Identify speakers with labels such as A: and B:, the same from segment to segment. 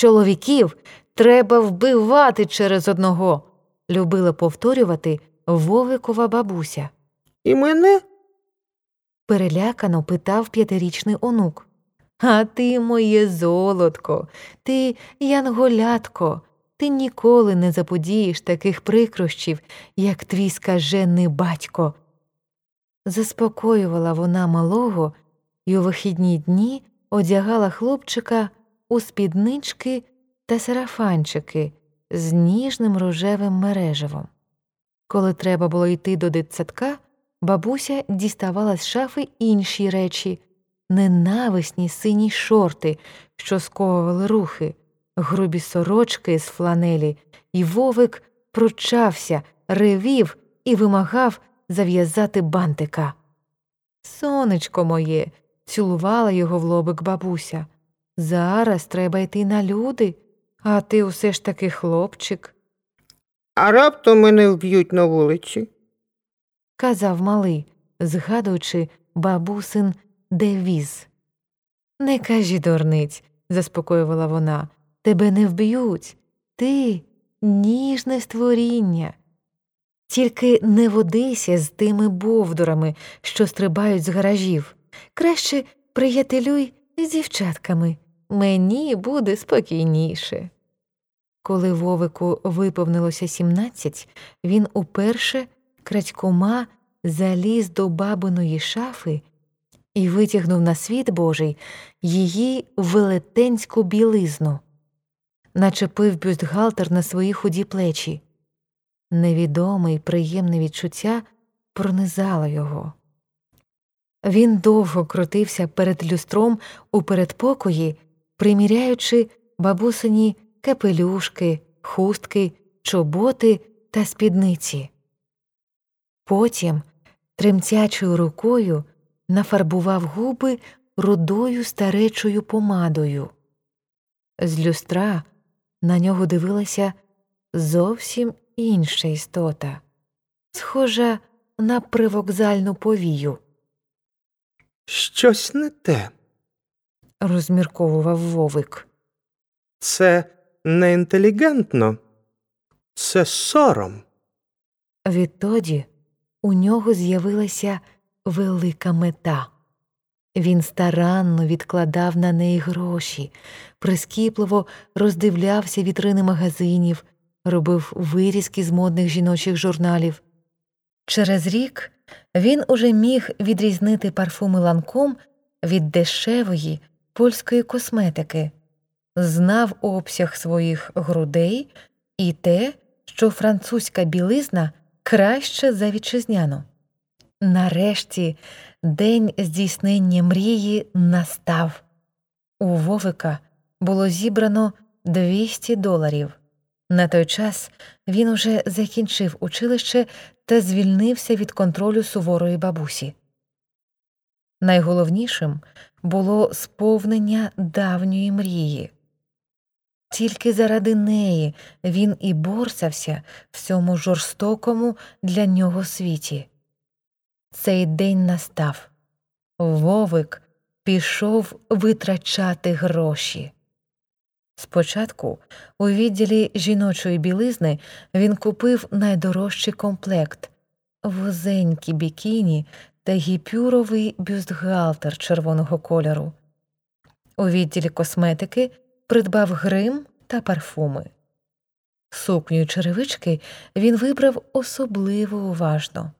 A: Чоловіків треба вбивати через одного, любила повторювати Вовикова бабуся.
B: І мене?
A: Перелякано питав п'ятирічний онук. А ти, моє золотко, ти янголятко, ти ніколи не заподієш таких прикрощів, як твій скажений батько. Заспокоювала вона малого і у вихідні дні одягала хлопчика у спіднички та сарафанчики з ніжним рожевим мережевом. Коли треба було йти до дитсадка, бабуся діставала з шафи інші речі ненависні сині шорти, що сковували рухи, грубі сорочки з фланелі, і вовик пручався, ревів і вимагав зав'язати бантика. Сонечко моє, цілувала його в лобик бабуся. Зараз треба йти на люди, а ти усе ж таки хлопчик,
B: А раптом мене вб'ють на вулиці.
A: казав малий, згадуючи бабусин девіз. Не кажи, дурниць, заспокоювала вона, тебе не вб'ють. Ти ніжне створіння. Тільки не водися з тими бовдурами, що стрибають з гаражів. Краще приятелюй з дівчатками. Мені буде спокійніше. Коли Вовику виповнилося сімнадцять, він уперше крадькома заліз до бабиної шафи і витягнув на світ Божий її велетенську білизну, начепив бюстгальтер на свої худі плечі. Невідоме й приємне відчуття пронизало його. Він довго крутився перед люстром у передпокої, приміряючи бабусині капелюшки, хустки, чоботи та спідниці. Потім тремтячою рукою нафарбував губи рудою старечою помадою. З люстра на нього дивилася зовсім інша істота, схожа на привокзальну повію,
B: Щось не те.
A: Розмірковував вовик.
B: Це не інтелігентно. Це сором.
A: Відтоді у нього з'явилася велика мета. Він старанно відкладав на неї гроші, прискіпливо роздивлявся вітрини магазинів, робив вирізки з модних жіночих журналів. Через рік він уже міг відрізнити парфуми ланком від дешевої польської косметики, знав обсяг своїх грудей і те, що французька білизна краще за вітчизняну. Нарешті день здійснення мрії настав. У Вовика було зібрано 200 доларів. На той час він уже закінчив училище та звільнився від контролю суворої бабусі. Найголовнішим було сповнення давньої мрії. Тільки заради неї він і борсався в цьому жорстокому для нього світі. Цей день настав. Вовик пішов витрачати гроші. Спочатку у відділі жіночої білизни він купив найдорожчий комплект вузенькі бікіні та гіпюровий бюстгальтер червоного кольору. У відділі косметики придбав грим та парфуми. Сукню черевички він вибрав особливо уважно.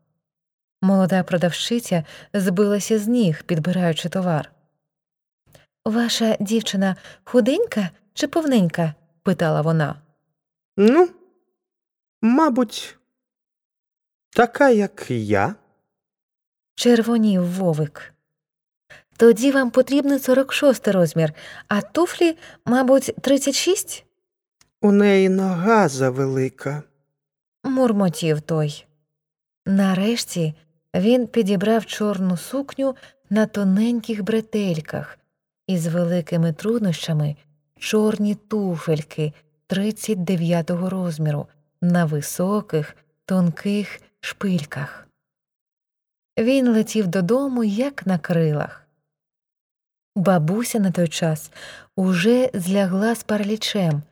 A: Молода продавщиця збилася з ніг, підбираючи товар. Ваша дівчина худенька чи повненька? питала вона.
B: Ну, мабуть, така, як я.
A: Червонів вовик. Тоді вам потрібний 46 розмір, а туфлі, мабуть, 36?
B: У неї нога завелика.
A: мурмотів той. Нарешті він підібрав чорну сукню на тоненьких бретельках і з великими труднощами чорні туфельки 39-го розміру на високих, тонких шпильках. Він летів додому, як на крилах. Бабуся на той час уже злягла з паралічем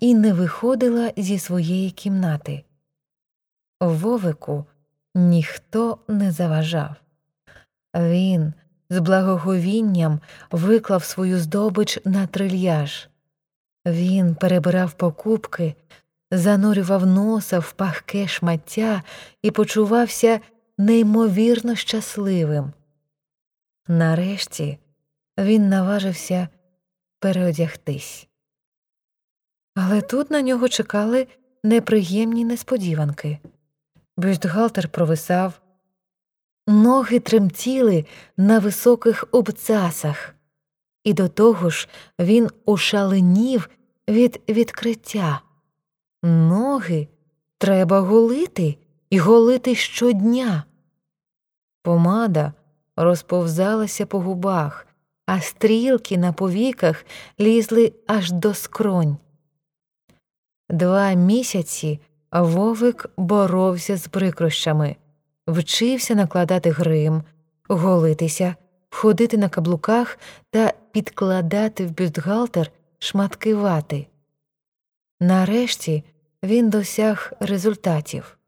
A: і не виходила зі своєї кімнати. Вовику ніхто не заважав. Він з благоговінням виклав свою здобич на трильяж. Він перебирав покупки, занурював носа в пахке шмаття і почувався неймовірно щасливим. Нарешті він наважився переодягтись. Але тут на нього чекали неприємні несподіванки. Бюстгальтер провисав, ноги тремтіли на високих обцасах, і до того ж він ошаленів від відкриття. Ноги треба голити і голити щодня. Помада розповзалася по губах, а стрілки на повіках лізли аж до скронь. Два місяці Вовик боровся з прикрощами, вчився накладати грим, голитися, ходити на каблуках та підкладати в бюстгальтер шматки вати. Нарешті він досяг результатів.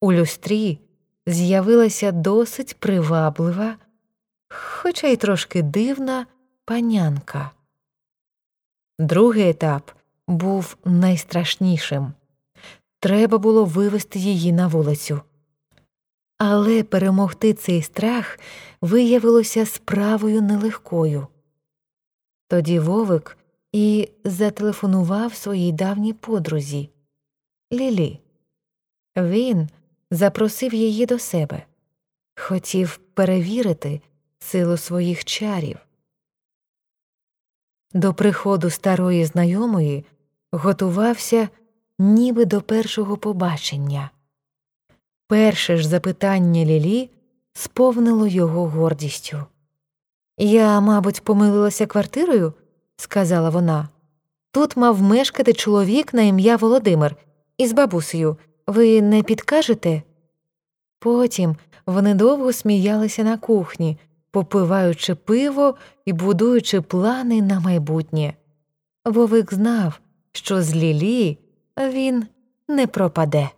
A: У люстрі з'явилася досить приваблива, хоча й трошки дивна панянка. Другий етап був найстрашнішим треба було вивести її на вулицю. Але перемогти цей страх виявилося справою нелегкою. Тоді Вовик і зателефонував своїй давній подрузі Лілі. Він запросив її до себе, хотів перевірити силу своїх чарів. До приходу старої знайомої готувався ніби до першого побачення. Перше ж запитання Лілі сповнило його гордістю. Я, мабуть, помилилася квартирою, сказала вона. Тут мав мешкати чоловік на ім'я Володимир із бабусею. Ви не підкажете? Потім вони довго сміялися на кухні, попиваючи пиво і будуючи плани на майбутнє. Вовик знав, що з Лілі він не пропаде.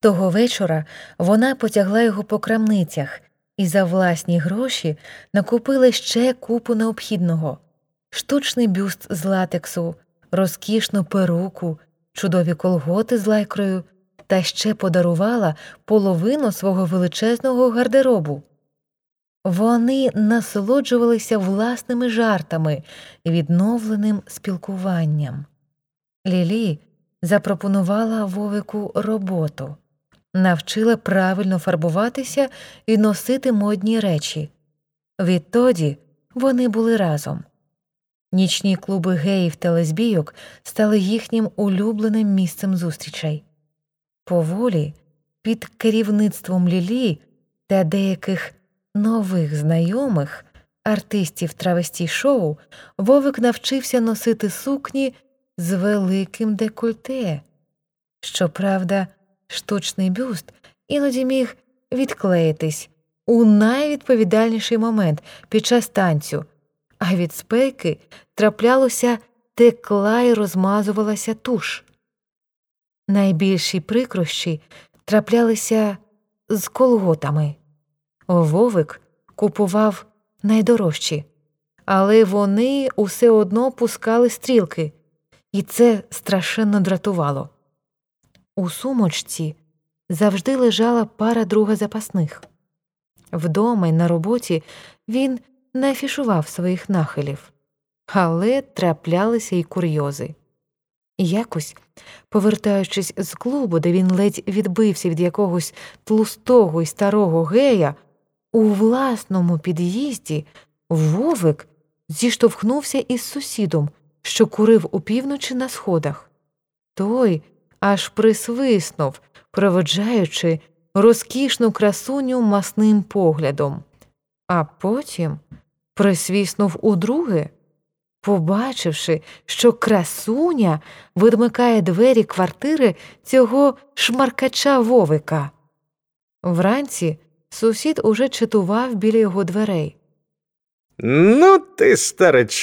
A: Того вечора вона потягла його по крамницях і за власні гроші накупила ще купу необхідного штучний бюст з латексу, розкішну перуку, чудові колготи з лайкрою та ще подарувала половину свого величезного гардеробу. Вони насолоджувалися власними жартами відновленим спілкуванням. Лілі запропонувала Вовику роботу, навчила правильно фарбуватися і носити модні речі. Відтоді вони були разом. Нічні клуби геїв та лесбійок стали їхнім улюбленим місцем зустрічей. Поволі, під керівництвом Лілі та деяких нових знайомих артистів травесті шоу Вовик навчився носити сукні з великим декольте. Щоправда, штучний бюст іноді міг відклеїтись у найвідповідальніший момент під час танцю, а від спеки траплялося текла і розмазувалася туш. Найбільші прикрощі траплялися з колготами. Вовик купував найдорожчі, але вони усе одно пускали стрілки і це страшенно дратувало. У сумочці завжди лежала пара друга запасних. Вдома й на роботі він не афішував своїх нахилів, але траплялися й курйози. Якось, повертаючись з клубу, де він ледь відбився від якогось тлустого й старого гея, у власному під'їзді Вовик зіштовхнувся із сусідом, що курив опівночі на сходах. Той аж присвиснув, проводжаючи розкішну красуню масним поглядом, а потім присвіснув удруге, побачивши, що красуня видмикає двері квартири цього шмаркача вовика. Вранці сусід уже читував біля його дверей.
B: Ну, ти старечок.